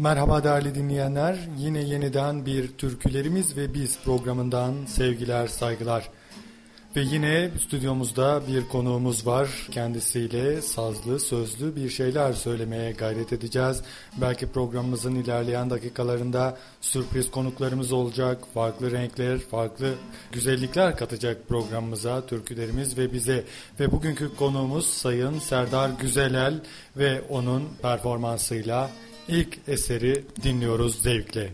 Merhaba değerli dinleyenler. Yine yeniden bir Türkülerimiz ve Biz programından sevgiler, saygılar. Ve yine stüdyomuzda bir konuğumuz var. Kendisiyle sazlı, sözlü bir şeyler söylemeye gayret edeceğiz. Belki programımızın ilerleyen dakikalarında sürpriz konuklarımız olacak. Farklı renkler, farklı güzellikler katacak programımıza, türkülerimiz ve bize. Ve bugünkü konuğumuz Sayın Serdar Güzelel ve onun performansıyla ilk eseri dinliyoruz zevkle.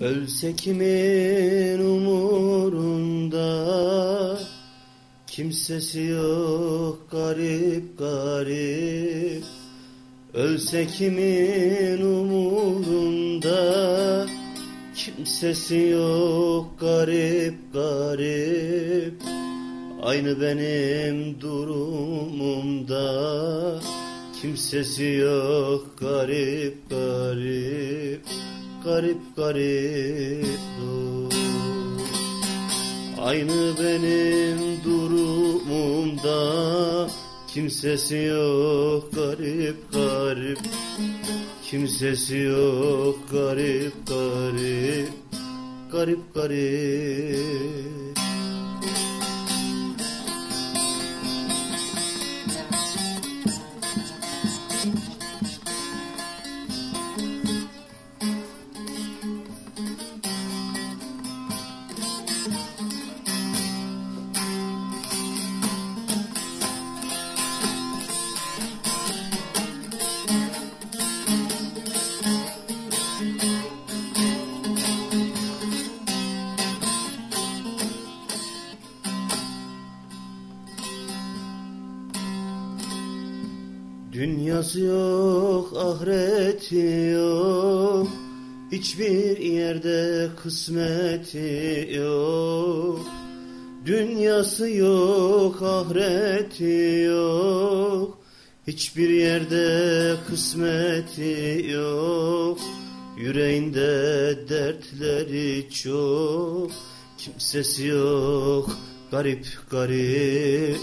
Ölse kimin umurunda? Kimsesi yok garip garip. Ölse kimin umurunda Kimsesi yok garip garip. Aynı benim durumumda. Kimsesi yok garip garip. Garip garip Aynı benim durumumda. Kimsesi yok garip garip Kimsesi yok garip garip Garip garip yok. Hiçbir yerde kısmeti yok. Dünyası yok, ahireti yok. Hiçbir yerde kısmeti yok. Yüreğinde dertleri çok. Kimsesi yok. Garip garip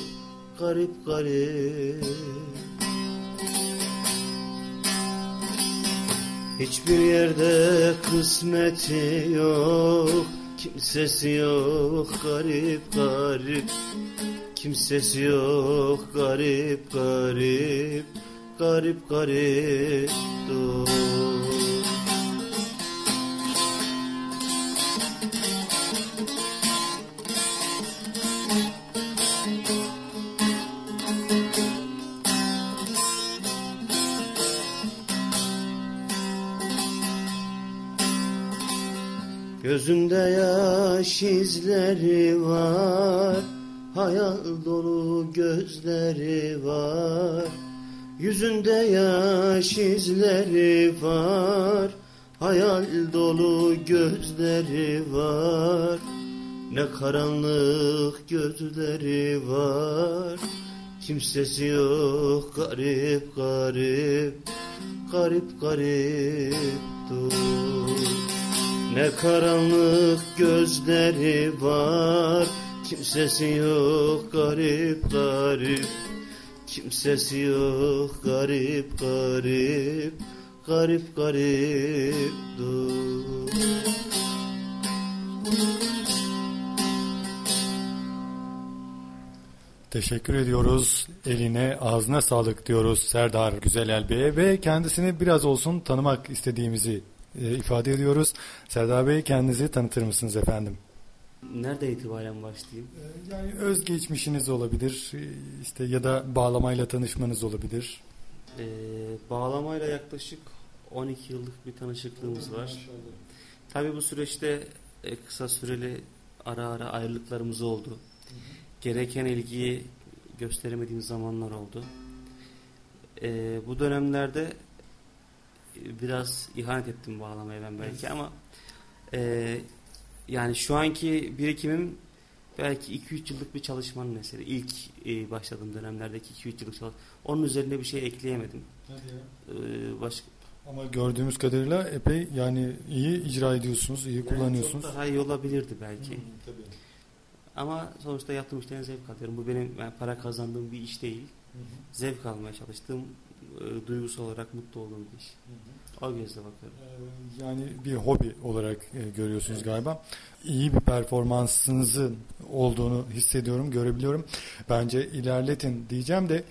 Garip garip Hiçbir yerde kısmeti yok Kimsesi yok garip garip. Kimsesi yok garip garip Garip garip dur Gözünde yaş izleri var Hayal dolu gözleri var. Yüzünde yaş izleri var Hayal dolu gözleri var. Ne karanlık gözleri var Kimsesi yok garip garip Garip garip dur ne karanlık gözleri var Kimsesi yok garip garip Kimsesi yok garip garip Garip garip dur Teşekkür ediyoruz. Eline ağzına sağlık diyoruz Serdar Güzelel Bey'e ve kendisini biraz olsun tanımak istediğimizi e, ifade ediyoruz. Serdar Bey kendinizi tanıtır mısınız efendim? Nerede itibaren başlayayım? E, yani özgeçmişiniz olabilir e, işte ya da bağlamayla tanışmanız olabilir. Ee, bağlamayla yaklaşık 12 yıllık bir tanışıklığımız var. Tabii bu süreçte e, kısa süreli ara ara ayrılıklarımız oldu. Gereken ilgiyi gösteremediğim zamanlar oldu. Ee, bu dönemlerde biraz ihanet ettim bağlamaya ben belki evet. ama e, yani şu anki birikimim belki 2-3 yıllık bir çalışmanın eseri. İlk e, başladığım dönemlerdeki 2-3 yıllık çalışma. Onun üzerine bir şey ekleyemedim. Ee, başka ama gördüğümüz kadarıyla epey yani iyi icra ediyorsunuz, iyi yani kullanıyorsunuz. Çok daha iyi olabilirdi belki. Hı, tabii. Ama sonuçta yaptığım işten zevk alıyorum. Bu benim yani para kazandığım bir iş değil. Hı hı. Zevk almaya çalıştığım, e, duygusal olarak mutlu olduğum bir iş. Hı hı. O gözle bakıyorum. Ee, Yani bir hobi olarak e, görüyorsunuz galiba. İyi bir performansınızın olduğunu hissediyorum, görebiliyorum. Bence ilerletin diyeceğim de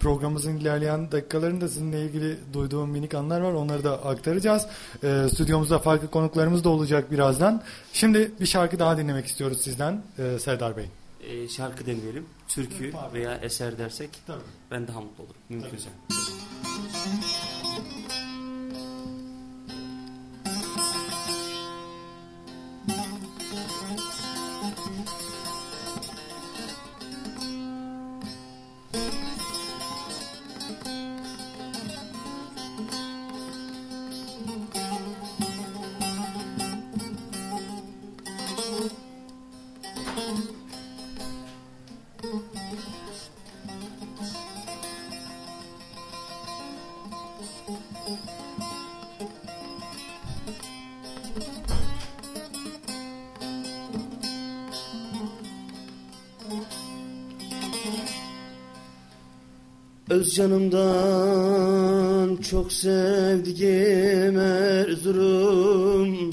programımızın ilerleyen dakikalarında sizinle ilgili duyduğum minik anlar var. Onları da aktaracağız. Ee, stüdyomuzda farklı konuklarımız da olacak birazdan. Şimdi bir şarkı daha dinlemek istiyoruz sizden e, Serdar Bey. E, şarkı demeyelim, türkü veya eser dersek Tabii. ben daha mutlu olurum. Mümkünse. Öz canımdan çok sevdiğim Erzurum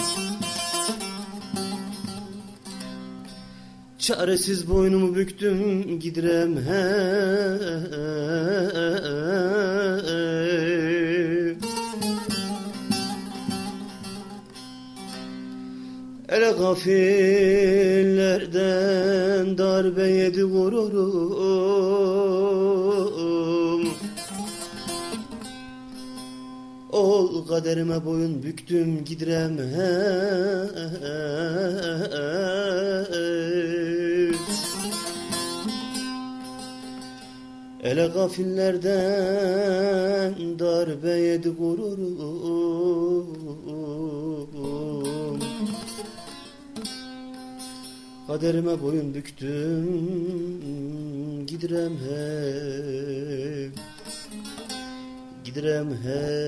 Çaresiz boynumu büktüm gidirem hey Ele gafillerden darbe yedi gururum kaderime boyun büktüm gidirem hey Ele gafillerden darbe yedi gururum. Kaderime boyun büktüm gidirem hey Gidirem hey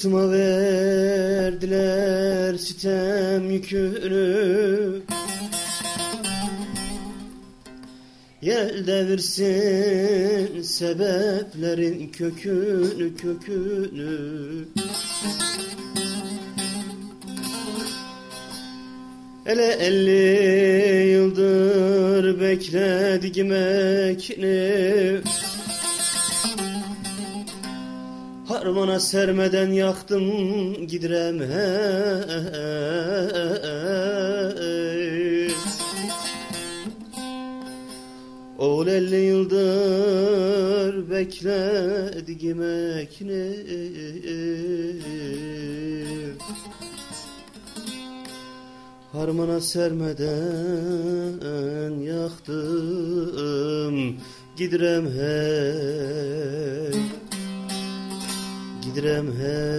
Sırtıma verdiler sitem yükünü. Yel devirsin sebeplerin kökünü kökünü. Hele elli yıldır bekledim ekini Harmana sermeden yaktım gidirem hey Oğul elli yıldır bekledim ekini Harmana sermeden yaktım gidirem hey Gidirem hey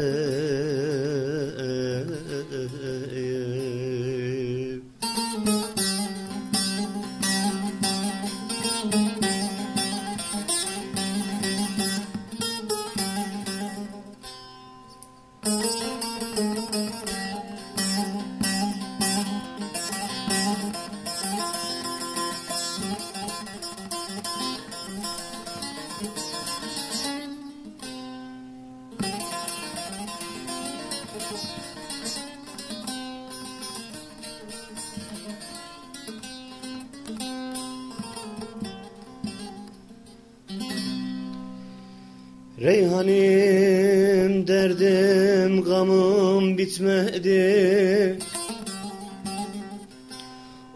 Reyhanim derdim gamım bitmedi.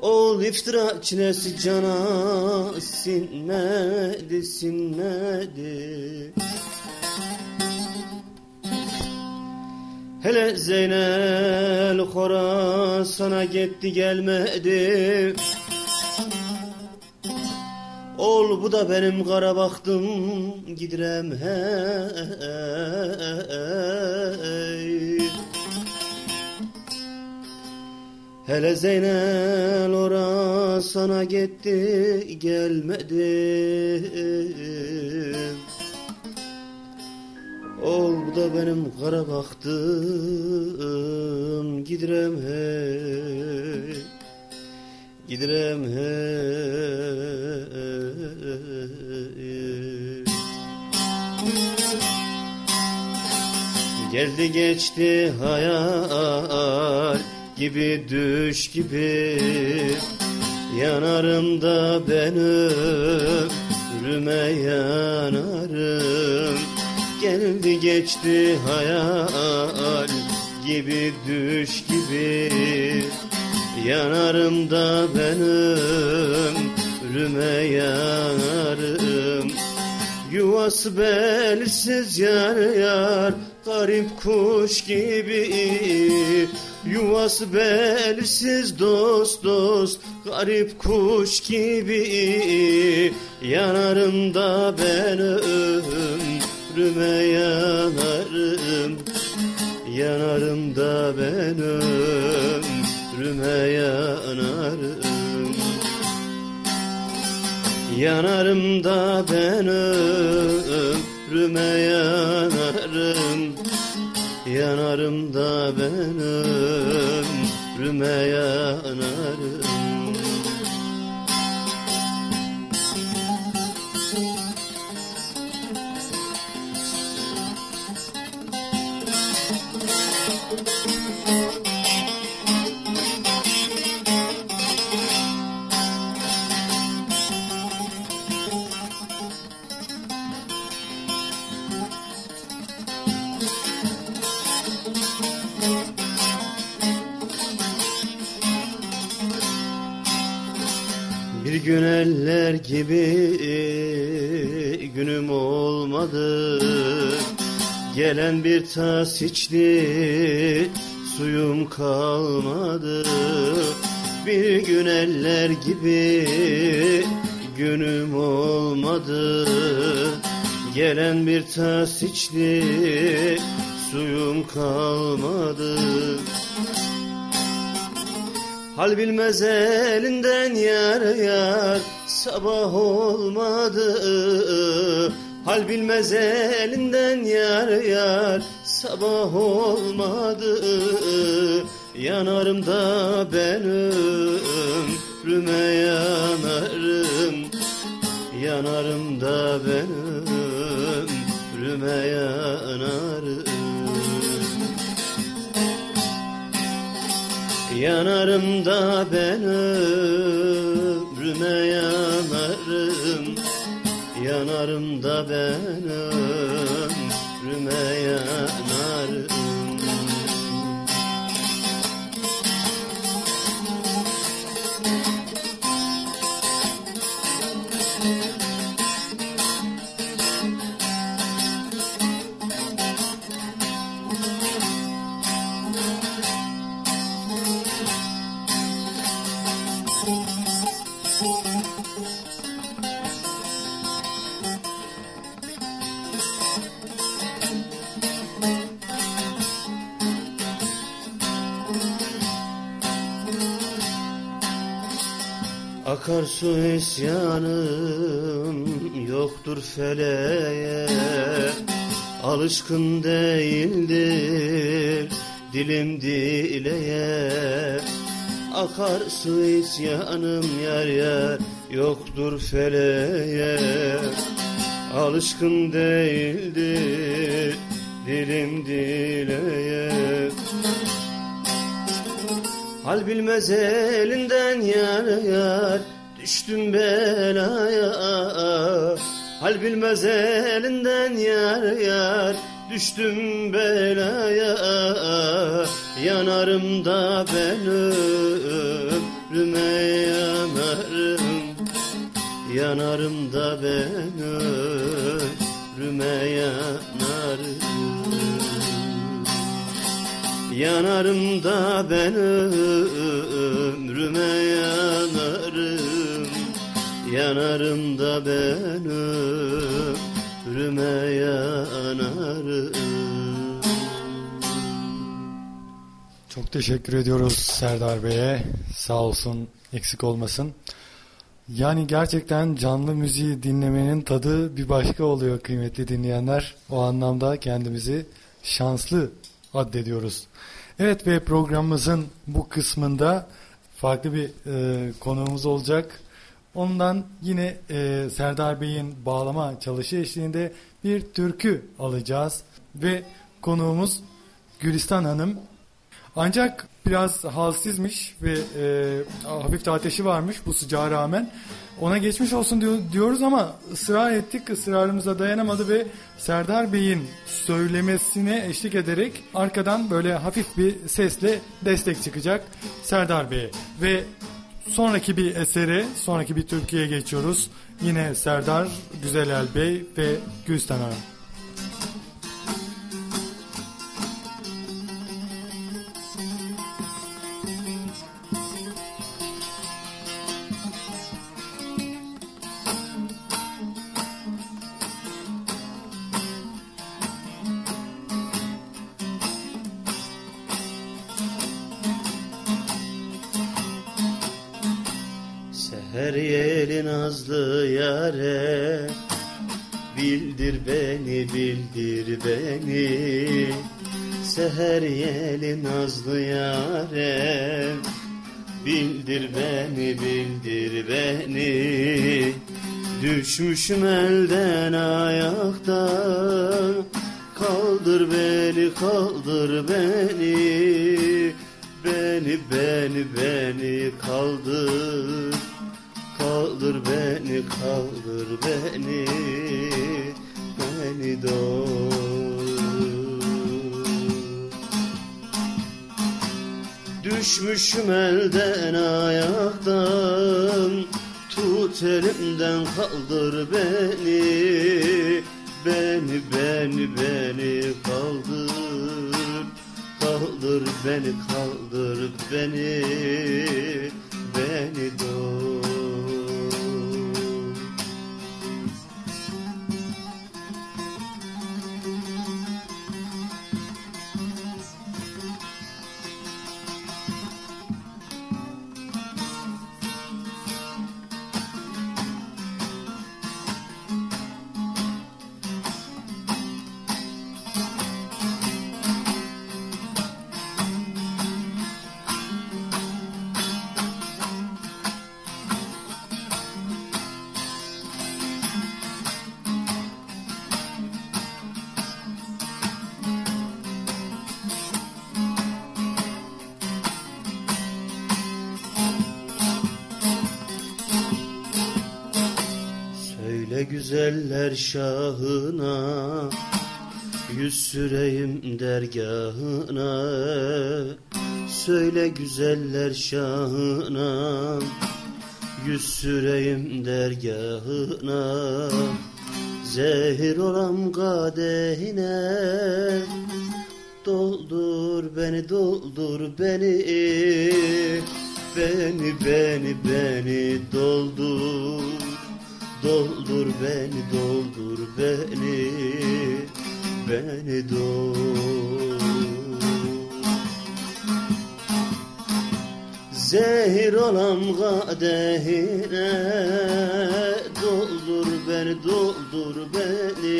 Oğul iftira çilesi cana sinmedi sinmedi. Hele Zeynel Khorasan'a gitti gelmedi Ol bu da benim kara baktım gidirem hey Hele Zeynel orasana gitti gelmedi. Ol bu da benim kara baktım gidirem hey Gidirem hey Geldi geçti hayal gibi düş gibi. Yanarım da ben ömrüme yanarım. Geldi geçti hayal gibi düş gibi Yanarım da ben ömrüme yanarım Yuvası belsiz yar yar garip kuş gibi. Yuvası belsiz dost dost garip kuş gibi. Yanarım da ben ömrüme yanarım Yanarım da ben yanarım Yanarım da ben ömrüme yanarım. Yanarım da ben ömrüme yanarım gibi günüm olmadı. Gelen bir tas içti suyum kalmadı. Bir gün eller gibi günüm olmadı. Gelen bir tas içti suyum kalmadı. Hal bilmez elinden yar yar sabah olmadı. Hal bilmez elinden yar yar sabah olmadı. Yanarım da ben ömrüme yanarım. Yanarım da ben ömrüme yanarım. Yanarım da ben ömrüme yanarım Yanarım da ben ömrüme yanarım Akarsu isyanım yoktur feleğe. Alışkın değildir dilim dileye Akarsu isyanım yar yar yoktur feleğe. Alışkın değildir dilim dileye Hal bilmez elinden yar yar düştüm belaya Hal bilmez elinden yar yar. Düştüm belaya Yanarım da ben ömrüme yanarım. Yanarım da ben ömrüme yanarım. Yanarım da ben ömrüme yanarım Yanarım da ben ömrüme yanarım Çok teşekkür ediyoruz Serdar Bey'e. Sağ olsun, eksik olmasın. Yani gerçekten canlı müziği dinlemenin tadı bir başka oluyor kıymetli dinleyenler. O anlamda kendimizi şanslı addediyoruz. Evet ve programımızın bu kısmında farklı bir e, konuğumuz olacak. Ondan yine e, Serdar Bey'in bağlama çalışı eşliğinde bir türkü alacağız. Ve konuğumuz Gülistan Hanım. Ancak biraz halsizmiş ve e, hafif de ateşi varmış bu sıcağa rağmen. Ona geçmiş olsun diyor, diyoruz ama ısrar ettik, ısrarımıza dayanamadı ve Serdar Bey'in söylemesine eşlik ederek arkadan böyle hafif bir sesle destek çıkacak Serdar Bey'e. Ve sonraki bir esere, sonraki bir Türkiye'ye geçiyoruz. Yine Serdar Güzelel Bey ve Gülstan Hanım. Seher yeli nazlı yare Bildir beni, bildir beni. Düşmüşüm elden ayaktan. Kaldır beni, kaldır beni. Beni, beni, beni kaldır. Kaldır beni, kaldır beni, beni doğur. Düşmüşüm elden ayaktan, tut elimden kaldır beni, beni, beni, beni kaldır. Kaldır beni, kaldır beni, beni doğur. Güzeller şahına Yüz süreyim dergahına. Söyle güzeller şahına Yüz süreyim dergahına. Zehir olam kadehine Doldur beni doldur beni. Beni beni beni doldur Doldur beni doldur beni Beni doldur. Zehir olam kadehine Doldur beni doldur beni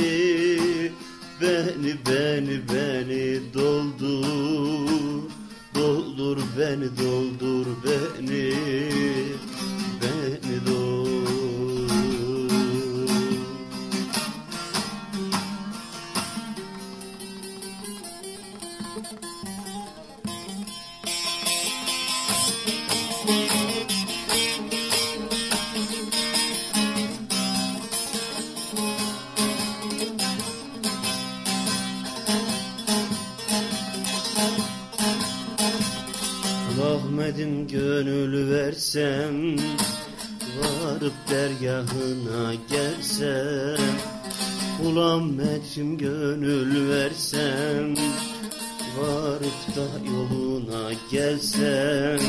Beni beni beni doldur. Doldur beni doldur beni Beni doldur gönül versem Varıp dergahına gelsem Kul Ahmet'im gönül versem varıp da yoluna gelsem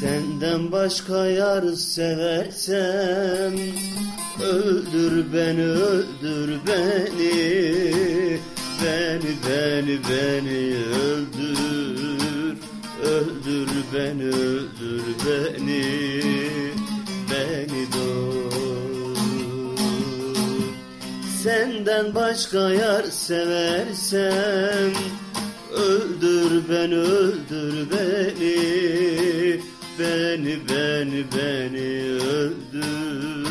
Senden başka yar seversem Öldür beni, öldür beni Beni, beni, beni öldür Öldür beni, öldür beni Beni doğur Senden başka yar seversem Öldür beni, öldür beni Beni, beni, beni öldür.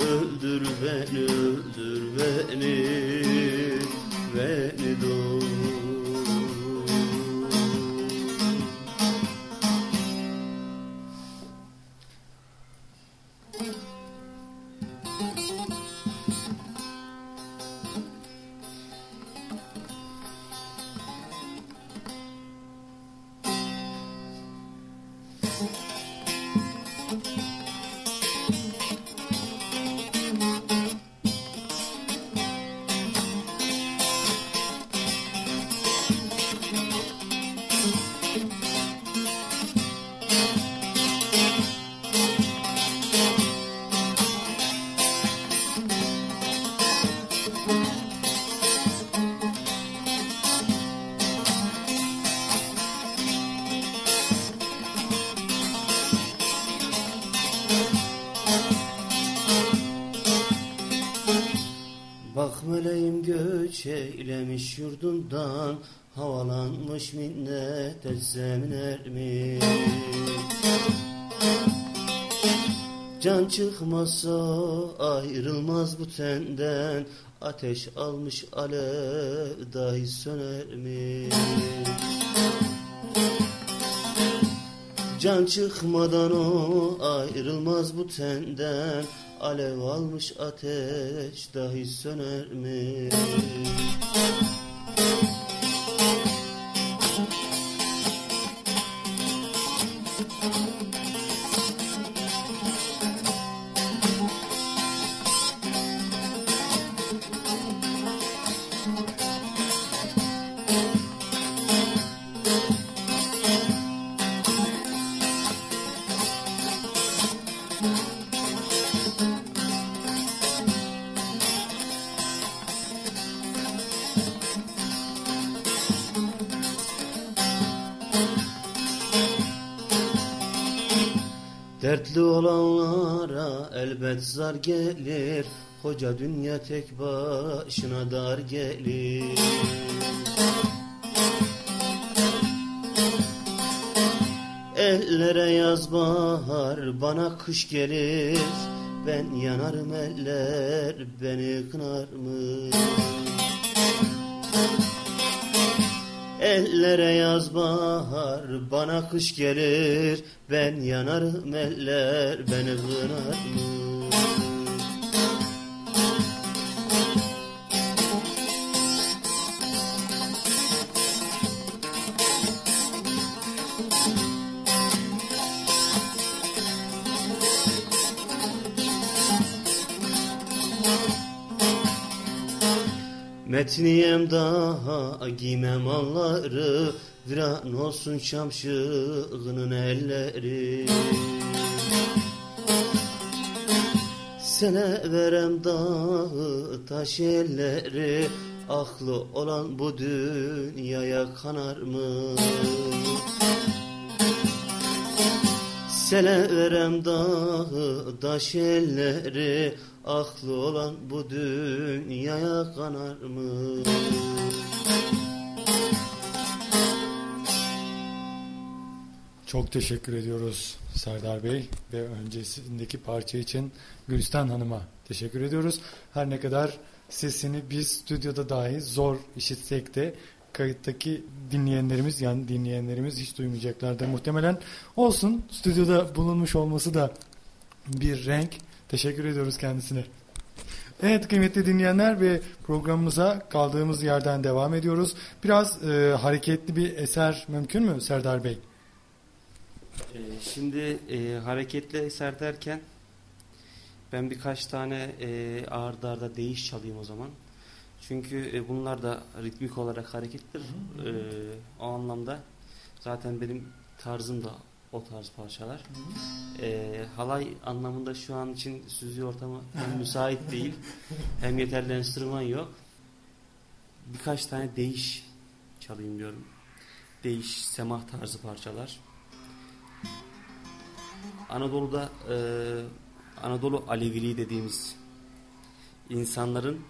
Öldür beni, öldür Beni meleğim göç eylemiş yurdundan Havalanmış minnet etsem ermiş Can çıkmasa ayrılmaz bu tenden Ateş almış alev dahi sönermiş Can çıkmadan o ayrılmaz bu tenden Alev almış ateş dahi söner mi? Dertli olanlara elbet zar gelir. Koca dünya tek başına dar gelir. Ellere yaz bahar bana kış gelir. Ben yanarım eller beni kınar mı? Ellere yaz bahar bana kış gelir Ben yanarım eller beni kınar mı? Metniyem daha giymem malları Viran olsun şamşığının elleri Sene verem dağı taş elleri Aklı olan bu dünyaya kanar mı? Sene verem dağı taş elleri Aklı olan bu dünyaya kanar mı? Çok teşekkür ediyoruz Serdar Bey ve öncesindeki parça için Gülistan Hanım'a teşekkür ediyoruz. Her ne kadar sesini biz stüdyoda dahi zor işitsek de kayıttaki dinleyenlerimiz yani dinleyenlerimiz hiç duymayacaklardır muhtemelen. Olsun stüdyoda bulunmuş olması da bir renk. Teşekkür ediyoruz kendisine. Evet kıymetli dinleyenler ve programımıza kaldığımız yerden devam ediyoruz. Biraz e, hareketli bir eser mümkün mü Serdar Bey? Ee, şimdi e, hareketli eser derken ben birkaç tane e, ağır darda değiş çalayım o zaman. Çünkü e, bunlar da ritmik olarak harekettir. Hı hı. E, o anlamda zaten benim tarzım da o tarz parçalar. E, halay anlamında şu an için stüdyo ortamı hem müsait değil hem yeterli enstrüman yok. Birkaç tane değiş çalayım diyorum. Değiş, semah tarzı parçalar. Anadolu'da e, Anadolu Aleviliği dediğimiz insanların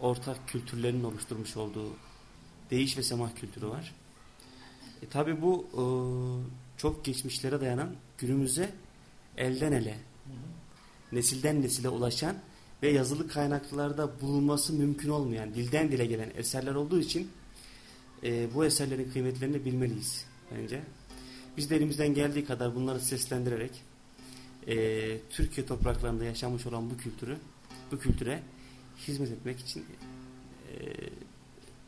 ortak kültürlerinin oluşturmuş olduğu değiş ve semah kültürü var. E, Tabi bu e, çok geçmişlere dayanan günümüze elden ele, nesilden nesile ulaşan ve yazılı kaynaklarda bulunması mümkün olmayan, dilden dile gelen eserler olduğu için e, bu eserlerin kıymetlerini bilmeliyiz bence. Biz de elimizden geldiği kadar bunları seslendirerek e, Türkiye topraklarında yaşamış olan bu kültürü, bu kültüre hizmet etmek için e,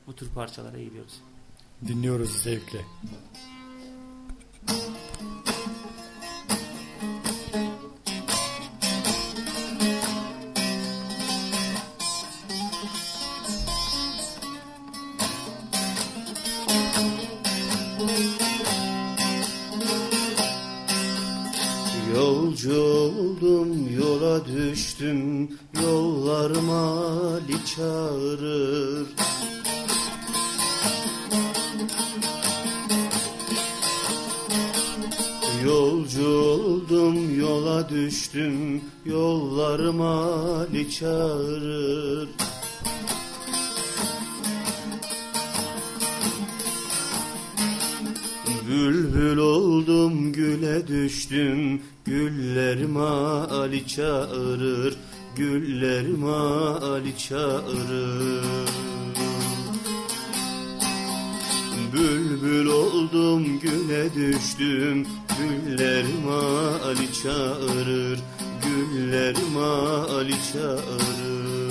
bu tür parçalara gidiyoruz. Dinliyoruz zevkle. Yolcu oldum yola düştüm. Yollarıma Ali çağırır Yolcu oldum yola düştüm yollarıma Ali çağırır. Bülbül oldum güle düştüm Güllerime Ali çağırır Güllerime Ali çağırır. Bülbül oldum güle düştüm Güllerime Ali çağırır Güllerime Ali çağırır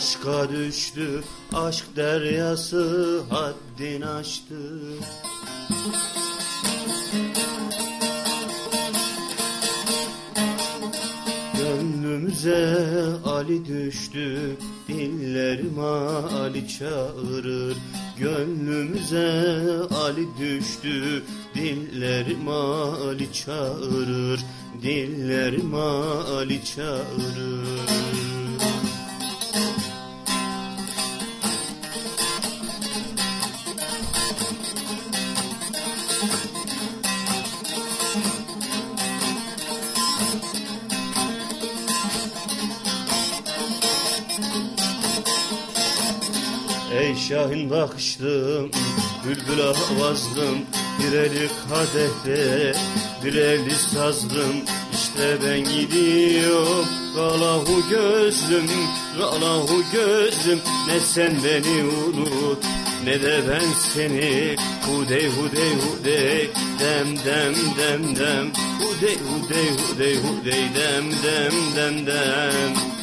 aşka düştü Aşk deryası haddini aştı. Gönlümüze Ali düştü Dillerime Ali çağırır. Gönlümüze Ali düştü Dillerime Ali çağırır. Dillerime Ali çağırır Şahin bakıştım, bülbül avazdım Bir eli kadehte, bir eli sazdım. İşte ben gidiyorum, galahu gözlüm Galahu gözlüm, ne sen beni unut Ne de ben seni. Hudey hudey hudey Dem dem dem dem. Hudey hudey hudey hudey Dem dem dem dem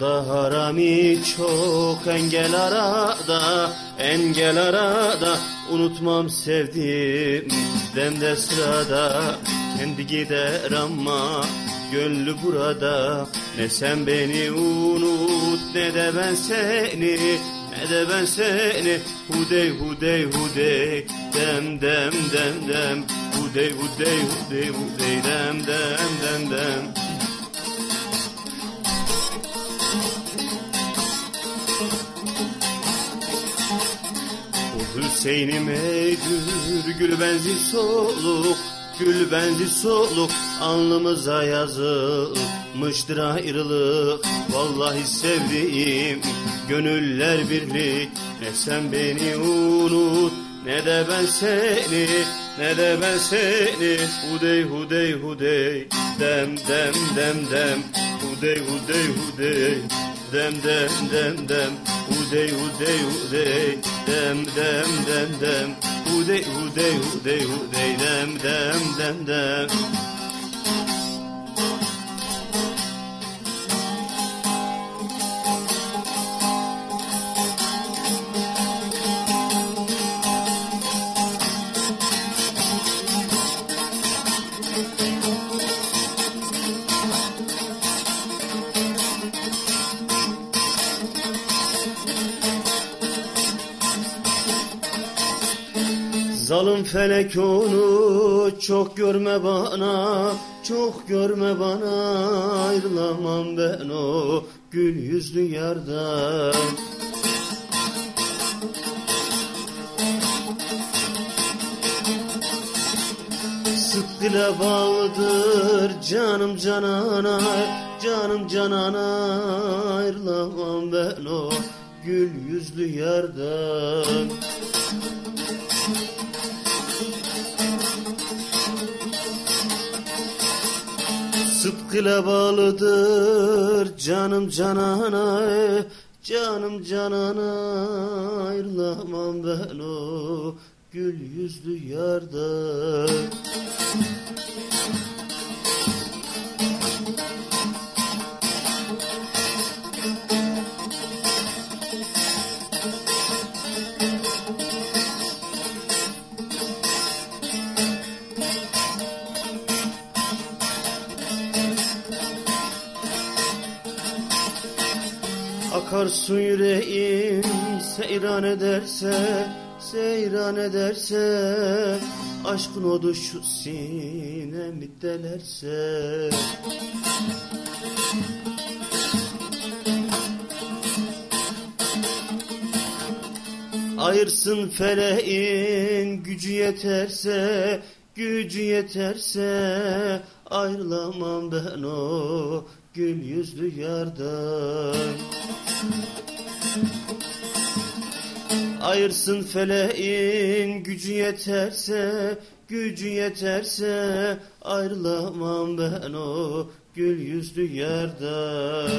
Yolda harami çok engel arada Engel arada. Unutmam sevdiğim demde sırada Kendi gider ama gönlü burada. Ne sen beni unut ne de ben seni Ne de ben seni. Hudey hudey hudey Dem dem dem dem. Hudey hudey hudey hudey Dem dem dem dem. Bu Hüseyin'im ey gül, benzi soluk Gül benzi soluk alnımıza yazılmıştır ayrılık. Vallahi sevdiğim gönüller birlik Ne sen beni unut ne de ben seni ne de ben seni. Hudey hudey hudey dem dem dem dem. Hudey hudey hudey dem dem dem dem Hudey hudey hudey dem dem dem dem. Hudey hudey hudey hudey dem dem dem dem felek onu çok görme bana Çok görme bana. Ayrılamam ben o gül yüzlü yardan Sıkkıyla bağlıdır canım canana Canım canana. Ayrılamam ben o gül yüzlü yardan Sıtkıyla bağlıdır canım canana Canım canana. Ayrılamam ben o gül yüzlü yardan Akarsu yüreğim seyran ederse Seyran ederse Aşkın odu şu sinemi delerse. Ayırsın feleğin gücü yeterse Gücü yeterse Ayrılamam ben o gül yüzlü yardan. Ayırsın feleğin gücü yeterse Gücü yeterse Ayrılamam ben o gül yüzlü yardan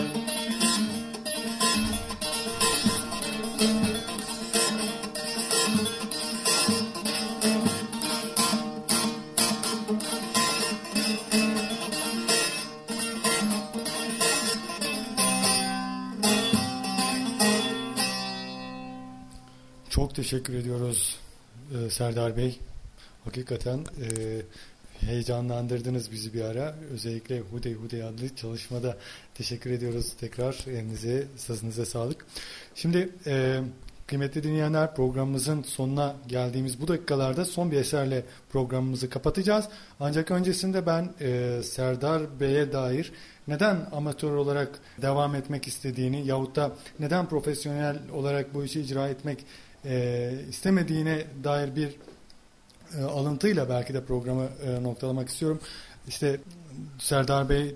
teşekkür ediyoruz e, Serdar Bey. Hakikaten e, heyecanlandırdınız bizi bir ara. Özellikle Hudey Hudey adlı çalışmada teşekkür ediyoruz tekrar. Elinize, sazınıza sağlık. Şimdi e, kıymetli dinleyenler programımızın sonuna geldiğimiz bu dakikalarda son bir eserle programımızı kapatacağız. Ancak öncesinde ben e, Serdar Bey'e dair neden amatör olarak devam etmek istediğini yahut da neden profesyonel olarak bu işi icra etmek e, istemediğine dair bir e, alıntıyla belki de programı e, noktalamak istiyorum. İşte Serdar Bey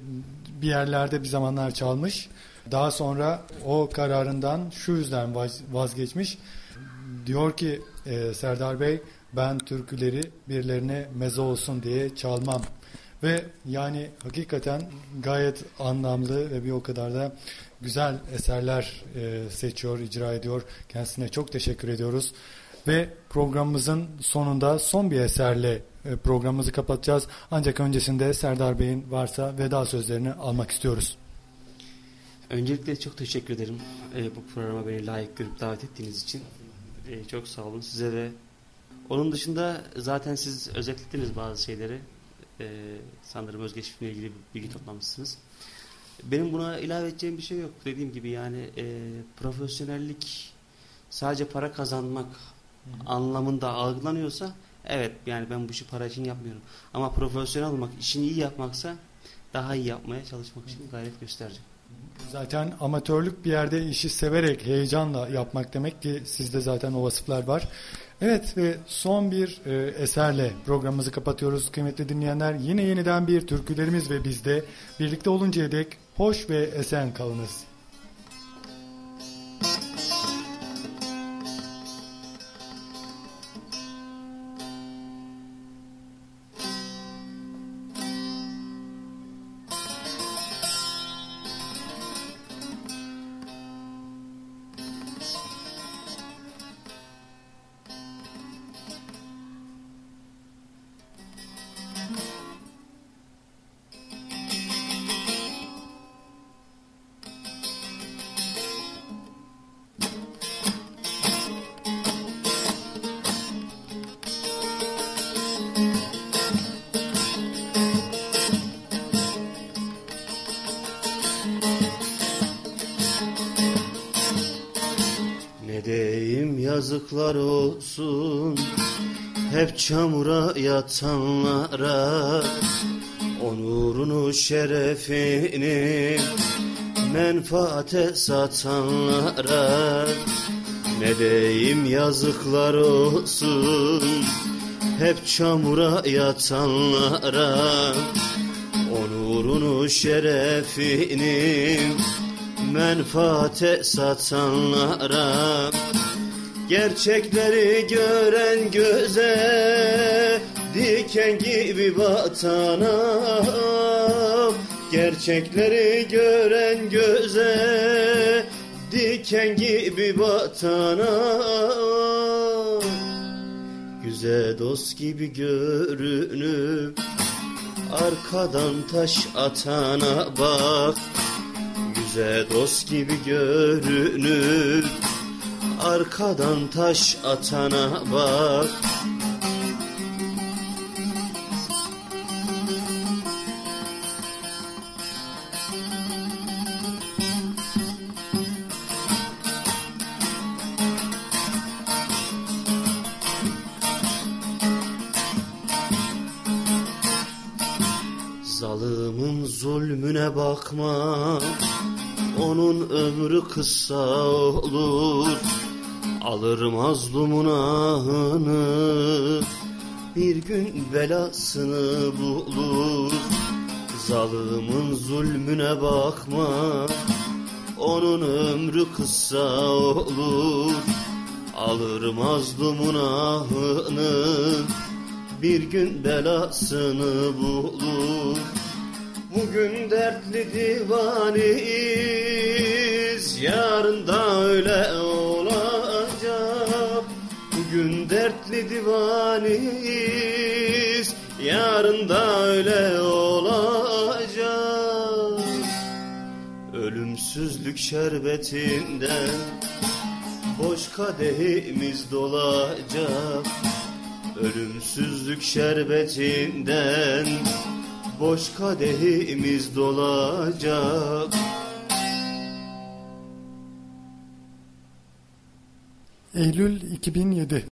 bir yerlerde bir zamanlar çalmış. Daha sonra o kararından şu yüzden vaz, vazgeçmiş. Diyor ki e, Serdar Bey ben türküleri birilerine meze olsun diye çalmam. Ve yani hakikaten gayet anlamlı ve bir o kadar da güzel eserler e, seçiyor, icra ediyor. Kendisine çok teşekkür ediyoruz. Ve programımızın sonunda son bir eserle e, programımızı kapatacağız. Ancak öncesinde Serdar Bey'in varsa veda sözlerini almak istiyoruz. Öncelikle çok teşekkür ederim e, bu programa beni layık görüp davet ettiğiniz için. E, çok sağ olun size de. Onun dışında zaten siz özetlediniz bazı şeyleri. E, sanırım özgeçmişle ilgili bilgi toplamışsınız. Benim buna ilave edeceğim bir şey yok. Dediğim gibi yani e, profesyonellik sadece para kazanmak Hı. anlamında algılanıyorsa evet yani ben bu işi para için yapmıyorum. Ama profesyonel olmak, işini iyi yapmaksa daha iyi yapmaya çalışmak için gayret göstereceğim. Zaten amatörlük bir yerde işi severek, heyecanla yapmak demek ki sizde zaten o vasıflar var. Evet ve son bir e, eserle programımızı kapatıyoruz kıymetli dinleyenler. Yine yeniden bir türkülerimiz ve bizde birlikte oluncaya dek hoş ve esen kalınız. Yatanlara Onurunu şerefini Menfaate satanlara Ne deyim yazıklar olsun Hep çamura yatanlara Onurunu şerefini menfaate satanlara Gerçekleri gören göze diken gibi batana Gerçekleri gören göze diken gibi batana Güzel dost gibi görünüp arkadan taş atana bak. Güzel dost gibi görünüp arkadan taş atana bak Zalımın zulmüne bakma Onun ömrü kısa olur. Alır mazlumun ahını Bir gün belasını bulur. Zalımın zulmüne bakma Onun ömrü kısa olur. Alır mazlumun ahını Bir gün belasını bulur. Bugün dertli divaniyiz. Yarın da öyle olacak. Bugün dertli divaniyiz. Yarın da öyle olacak. Ölümsüzlük şerbetinden Boş kadehimiz dolacak Ölümsüzlük şerbetinden boş kadehimiz dolacak. Eylül 2007